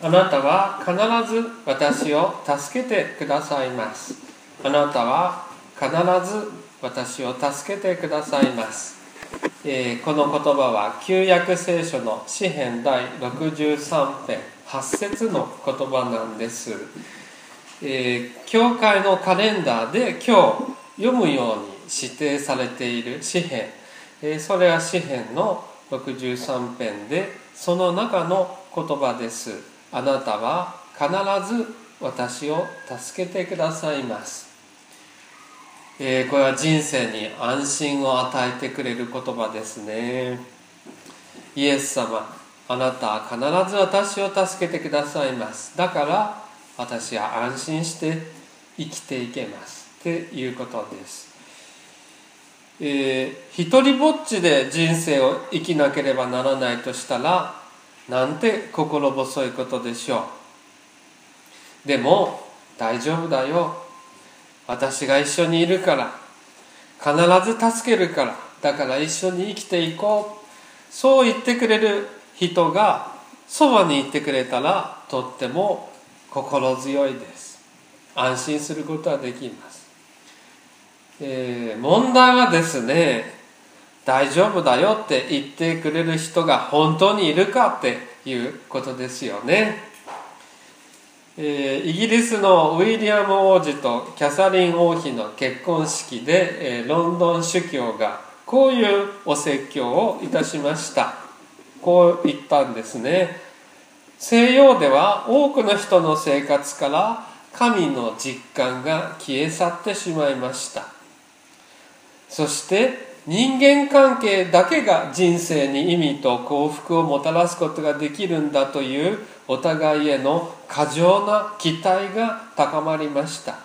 あなたは必ず私を助けてくださいます。あなたは必ず私を助けてくださいます、えー、この言葉は旧約聖書の詩編第63編8節の言葉なんです、えー、教会のカレンダーで今日読むように指定されている詩編、えー、それは詩編の63編でその中の言葉です。あなたは必ず私を助けてくださいます、えー、これは人生に安心を与えてくれる言葉ですね。イエス様あなたは必ず私を助けてくださいます。だから私は安心して生きていけます。っていうことです。えー、一人ぼっちで人生を生きなければならないとしたらなんて心細いことでしょう。でも大丈夫だよ。私が一緒にいるから。必ず助けるから。だから一緒に生きていこう。そう言ってくれる人がそばにいてくれたらとっても心強いです。安心することはできます、えー、問題はですね大丈夫だよって言ってくれる人が本当にいるかっていうことですよね、え、イギリスのウィリアム王子とキャサリン王妃の結婚式で、え、ロンドン主教がこういうお説教をいたしました。こう言ったんですね。西洋では多くの人の生活から神の実感が消え去ってしまいました。そして人間関係だけが人生に意味と幸福をもたらすことができるんだというお互いへの過剰な期待が高まりました。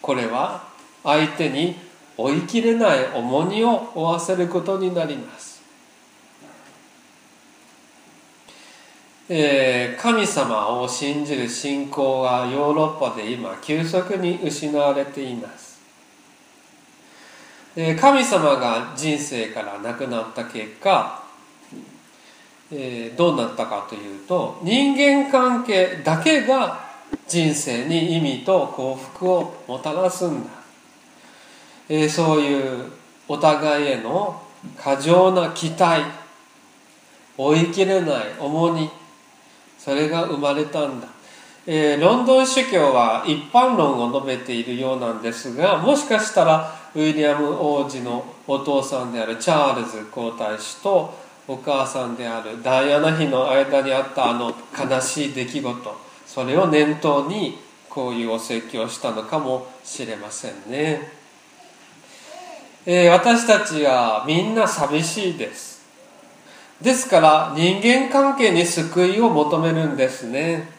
これは相手に追いきれない重荷を負わせることになります、えー、神様を信じる信仰はヨーロッパで今急速に失われています。神様が人生から亡くなった結果、えどうなったかというと人間関係だけが人生に意味と幸福をもたらすんだ、えそういうお互いへの過剰な期待追い切れない重荷それが生まれたんだ。えー、ロンドン主教は一般論を述べているようなんですがもしかしたらウィリアム王子のお父さんであるチャールズ皇太子とお母さんであるダイアナ妃の間にあったあの悲しい出来事それを念頭にこういうお説教をしたのかもしれませんね、えー、私たちはみんな寂しいです。ですから人間関係に救いを求めるんですね。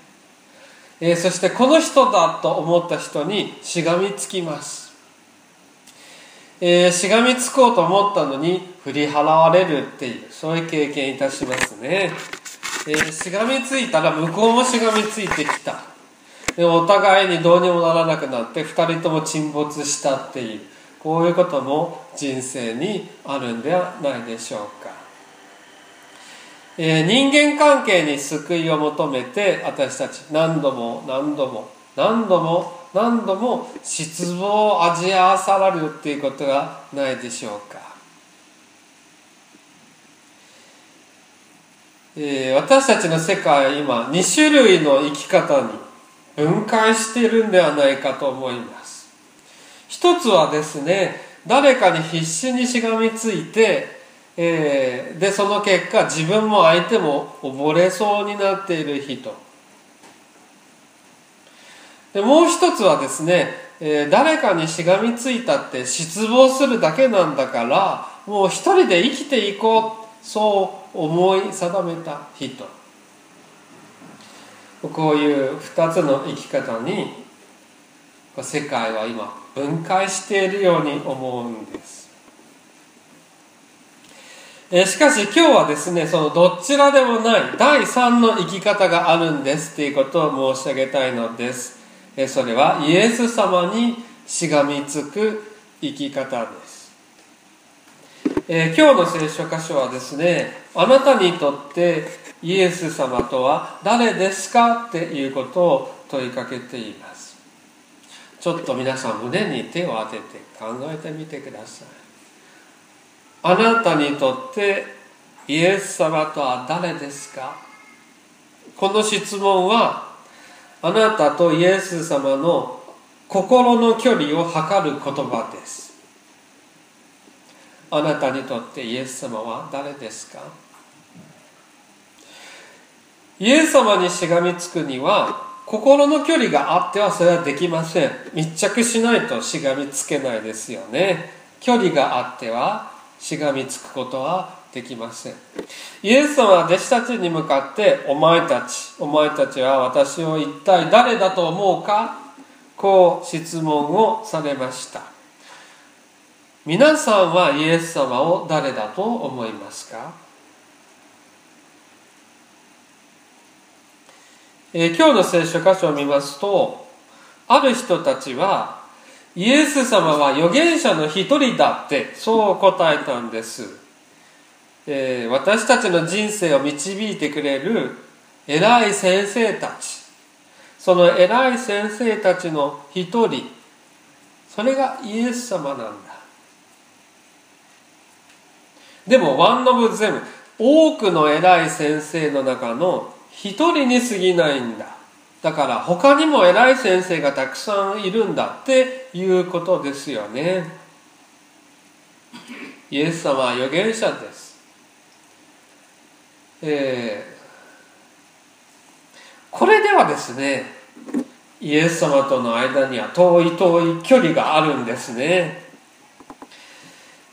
えー、そしてこの人だと思った人にしがみつきます、えー、しがみつこうと思ったのに振り払われるっていうそういう経験いたしますね、えー、しがみついたら向こうもしがみついてきた。でお互いにどうにもならなくなって2人とも沈没したっていうこういうことも人生にあるんではないでしょうか。えー、人間関係に救いを求めて私たち何度も何度も何度も何度も失望を味わわされるっていうことがないでしょうか、えー、私たちの世界は今2種類の生き方に分解しているんではないかと思います。一つはですね誰かに必死にしがみついてえー、でその結果自分も相手も溺れそうになっている人でもう一つはですね、えー、誰かにしがみついたって失望するだけなんだからもう一人で生きていこうそう思い定めた人こういう二つの生き方に世界は今分解しているように思うんです。えしかし今日はですねそのどちらでもない第3の生き方があるんですっていうことを申し上げたいのです、えそれはイエス様にしがみつく生き方です、え今日の聖書箇所はですねあなたにとってイエス様とは誰ですかっていうことを問いかけています。ちょっと皆さん胸に手を当てて考えてみてください。あなたにとってイエス様とは誰ですか？この質問はあなたとイエス様の心の距離を測る言葉です。あなたにとってイエス様は誰ですか？イエス様にしがみつくには心の距離があってはそれはできません。密着しないとしがみつけないですよね。距離があってはしがみつくことはできません。イエス様は弟子たちに向かって「お前たちお前たちは私を一体誰だと思うか?」こう質問をされました。皆さんはイエス様を誰だと思いますか？えー、今日の聖書箇所を見ますとある人たちはイエス様は預言者の一人だってそう答えたんです、えー、私たちの人生を導いてくれる偉い先生たち。その偉い先生たちの一人それがイエス様なんだ。でもワン・オブ・ゼム多くの偉い先生の中の一人に過ぎないんだ。だから他にも偉い先生がたくさんいるんだっていうことですよね。イエス様は預言者です。えー、これではですねイエス様との間には遠い遠い距離があるんですね。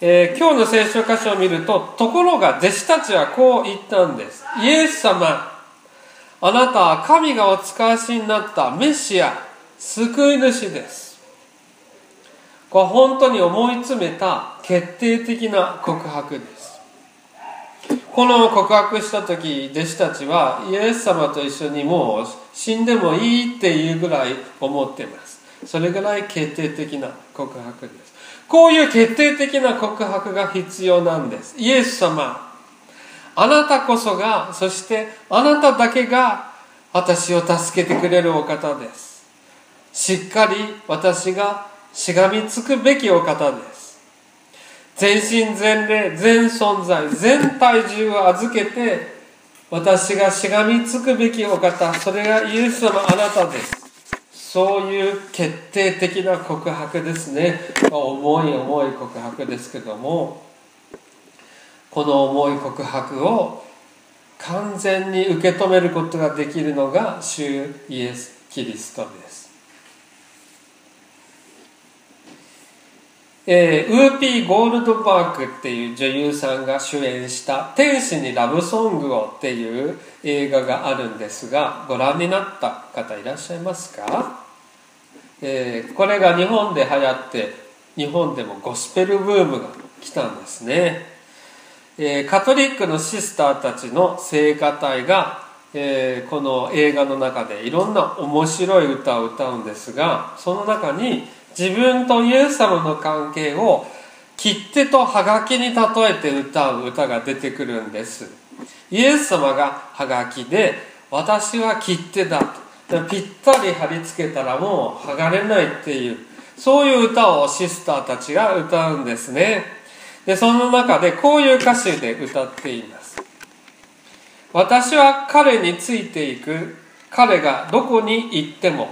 えー、今日の聖書箇所を見るとところが弟子たちはこう言ったんです。イエス様あなたは神がお使わしになったメシア救い主です。これ本当に思い詰めた決定的な告白です。この告白した時弟子たちはイエス様と一緒にもう死んでもいいっていうぐらい思ってます。それぐらい決定的な告白です。こういう決定的な告白が必要なんです。イエス様あなたこそがそしてあなただけが私を助けてくれるお方です。しっかり私がしがみつくべきお方です。全身全霊全存在全体重を預けて私がしがみつくべきお方それがイエス様あなたです。そういう決定的な告白ですね。重い重い告白ですけども。この重い告白を完全に受け止めることができるのが主イエス・キリストです。えー、ウーピー・ゴールドバークっていう女優さんが主演した「天使にラブソングを」っていう映画があるんですがご覧になった方いらっしゃいますか、えー、これが日本で流行って日本でもゴスペルブームが来たんですねえー、カトリックのシスターたちの聖歌隊が、えー、この映画の中でいろんな面白い歌を歌うんですがその中に自分とイエス様の関係を切手とハガキに例えて歌う歌が出てくるんです。イエス様がハガキで私は切手だと。ぴったり貼り付けたらもう剥がれないっていうそういう歌をシスターたちが歌うんですね。でその中でこういう歌詞で歌っています。私は彼についていく。彼がどこに行っても。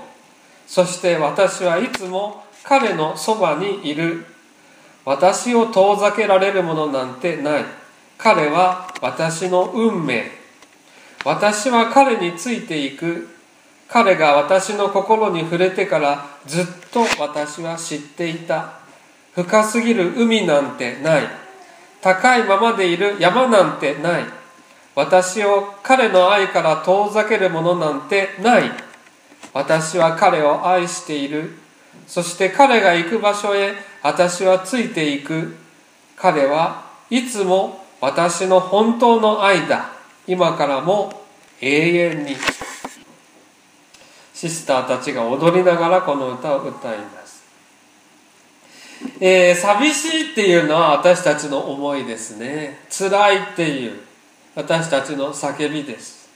そして私はいつも彼のそばにいる。私を遠ざけられるものなんてない。彼は私の運命。私は彼についていく。彼が私の心に触れてからずっと私は知っていた。深すぎる海なんてない。高いままでいる山なんてない。私を彼の愛から遠ざけるものなんてない。私は彼を愛している。そして彼が行く場所へ私はついていく。彼はいつも私の本当の愛だ。今からも永遠に。シスターたちが踊りながらこの歌を歌います。えー、寂しいっていうのは私たちの思いですね。辛いっていう私たちの叫びです。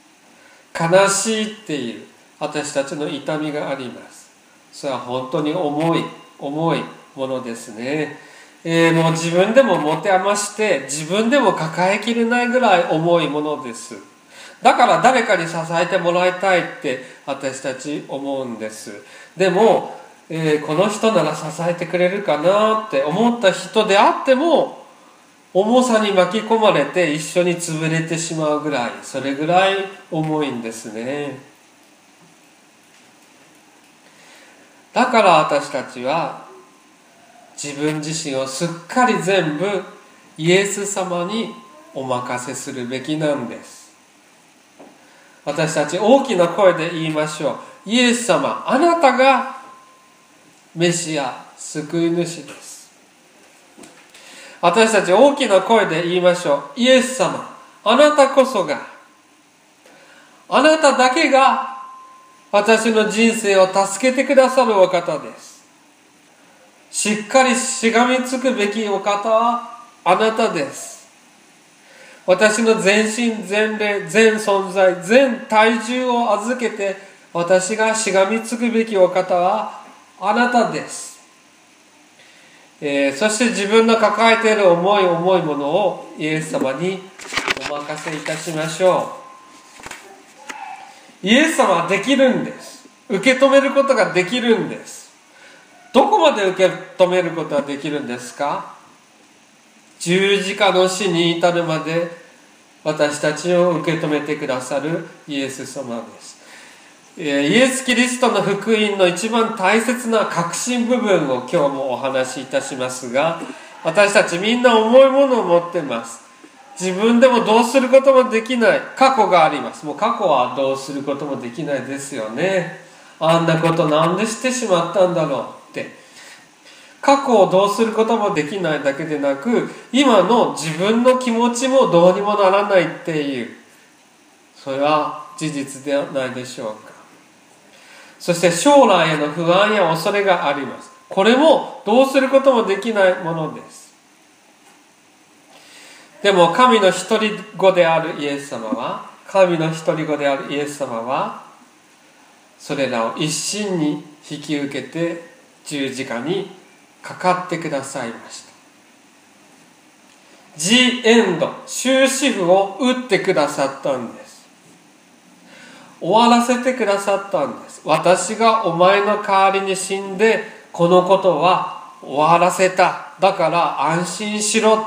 悲しいっていう私たちの痛みがあります。それは本当に重い重いものですね、えー、もう自分でも持て余して自分でも抱えきれないぐらい重いものです。だから誰かに支えてもらいたいって私たち思うんです。でも、えー、この人なら支えてくれるかなって思った人であっても重さに巻き込まれて一緒に潰れてしまうぐらいそれぐらい重いんですね。だから私たちは自分自身をすっかり全部イエス様にお任せするべきなんです。私たち大きな声で言いましょう。イエス様あなたがメシア救い主です。私たち大きな声で言いましょう。イエス様あなたこそがあなただけが私の人生を助けてくださるお方です。しっかりしがみつくべきお方はあなたです。私の全身全霊全存在全体重を預けて私がしがみつくべきお方はあなたです、えー、そして自分の抱えている重い重いものをイエス様にお任せいたしましょう。イエス様はできるんです。受け止めることができるんです。どこまで受け止めることはできるんですか？十字架の死に至るまで私たちを受け止めてくださるイエス様です。イエス・キリストの福音の一番大切な核心部分を今日もお話しいたしますが私たちみんな重いものを持ってます。自分でもどうすることもできない。過去があります。もう過去はどうすることもできないですよね。あんなことなんでしてしまったんだろうって。過去をどうすることもできないだけでなく今の自分の気持ちもどうにもならないっていう。それは事実ではないでしょうか。そして将来への不安や恐れがあります。これもどうすることもできないものです。でも神の一人子であるイエス様は神の一人子であるイエス様はそれらを一心に引き受けて十字架にかかってくださいました。ジエンド終止符を打ってくださったんです。終わらせてくださったんです。私がお前の代わりに死んでこのことは終わらせた。だから安心しろ。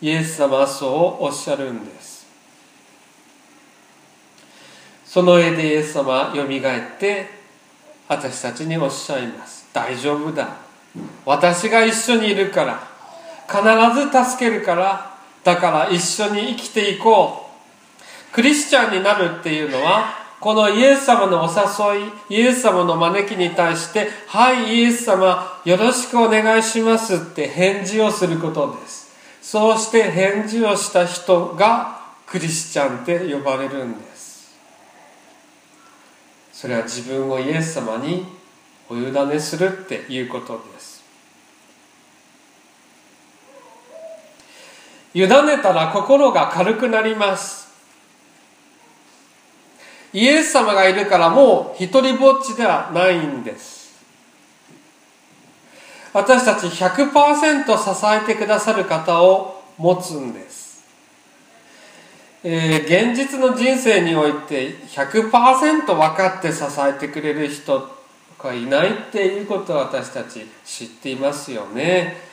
イエス様はそうおっしゃるんです。その絵でイエス様はよみがえって私たちにおっしゃいます。大丈夫だ。私が一緒にいるから必ず助けるからだから一緒に生きていこう。クリスチャンになるっていうのはこのイエス様のお誘いイエス様の招きに対して「はいイエス様よろしくお願いします」って返事をすることです。そうして返事をした人がクリスチャンって呼ばれるんです。それは自分をイエス様にお委ねするっていうことです。委ねたら心が軽くなります。イエス様がいるからもう一人ぼっちではないんです私たち100%支えてくださる方を持つんです、えー、現実の人生において100%分かって支えてくれる人がいないっていうことを私たち知っていますよね。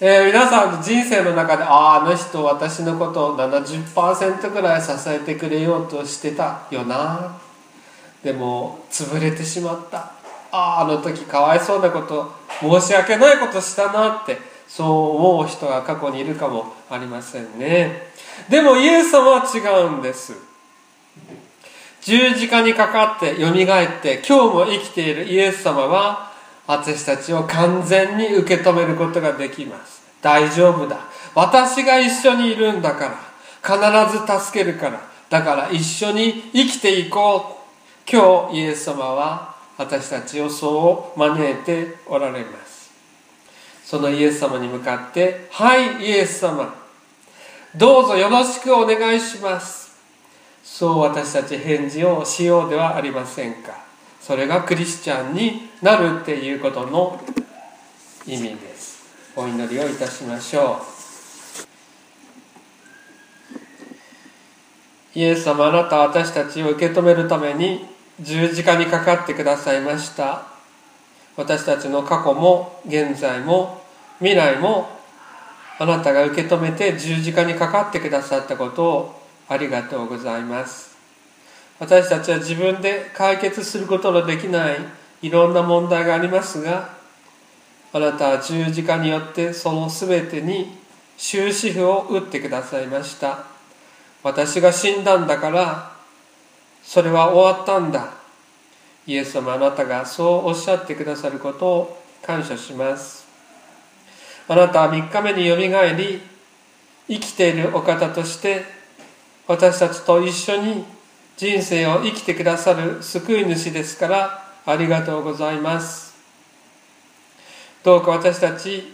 えー、皆さん人生の中であああの人私のことを70%ぐらい支えてくれようとしてたよな。でも潰れてしまった。あああの時かわいそうなこと申し訳ないことしたなってそう思う人が過去にいるかもありませんね。でもイエス様は違うんです。十字架にかかってよみがえって今日も生きているイエス様は私たちを完全に受け止めることができます。大丈夫だ。私が一緒にいるんだから。必ず助けるから。だから一緒に生きていこう。今日イエス様は私たちをそう招いておられます。そのイエス様に向かって「はいイエス様。どうぞよろしくお願いします。そう私たち返事をしようではありませんか。それがクリスチャンになるっていうことの意味です。お祈りをいたしましょう。イエス様あなたは私たちを受け止めるために十字架にかかってくださいました。私たちの過去も現在も未来もあなたが受け止めて十字架にかかってくださったことをありがとうございます。私たちは自分で解決することのできないいろんな問題がありますがあなたは十字架によってその全てに終止符を打ってくださいました。私が死んだんだからそれは終わったんだ。イエス様あなたがそうおっしゃってくださることを感謝します。あなたは3日目によみがえり生きているお方として私たちと一緒に人生を生きてくださる救い主ですからありがとうございます。どうか私たち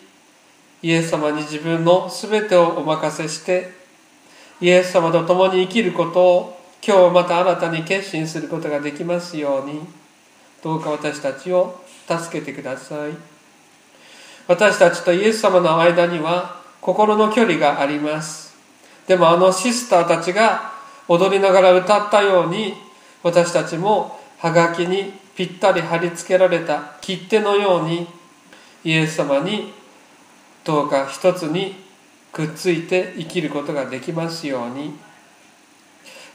イエス様に自分の全てをお任せしてイエス様と共に生きることを今日また新たに決心することができますようにどうか私たちを助けてください。私たちとイエス様の間には心の距離があります。でもあのシスターたちが踊りながら歌ったように私たちもはがきにぴったり貼り付けられた切手のようにイエス様にどうか一つにくっついて生きることができますように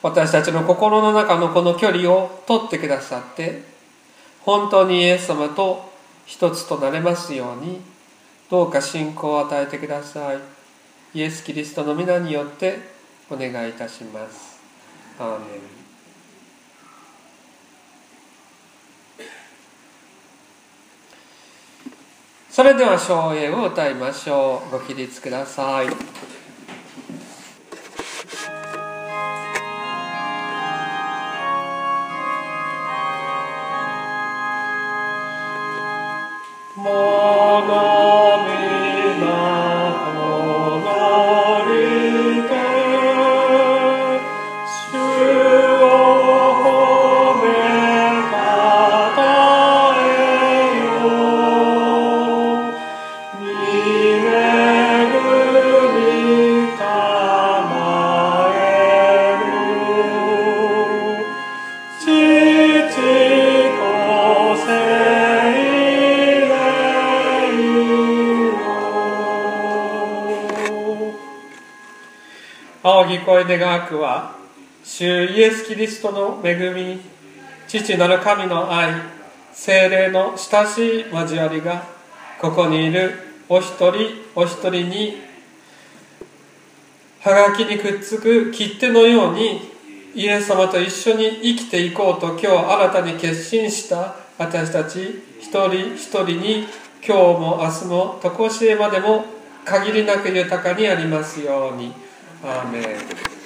私たちの心の中のこの距離を取ってくださって本当にイエス様と一つとなれますようにどうか信仰を与えてください。イエス・キリストの皆によってお願いいたします。アーメン。それでは唱詠を歌いましょう。ご起立ください。声願くは主イエス・キリストの恵み父なる神の愛精霊の親しい交わりがここにいるお一人お一人にはがきにくっつく切手のようにイエス様と一緒に生きていこうと今日新たに決心した私たち一人一人に今日も明日も常しえまでも限りなく豊かにありますように。アーメン